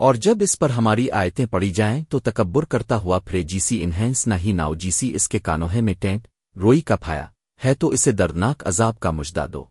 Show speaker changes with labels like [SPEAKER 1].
[SPEAKER 1] اور جب اس پر ہماری آیتیں پڑی جائیں تو تکبر کرتا ہوا پھرے جیسی انہینس نہ ہی ناؤ جیسی اس کے کانوہے میں ٹینٹ روئی کا پھایا، ہے تو اسے دردناک عذاب کا مجدہ دو۔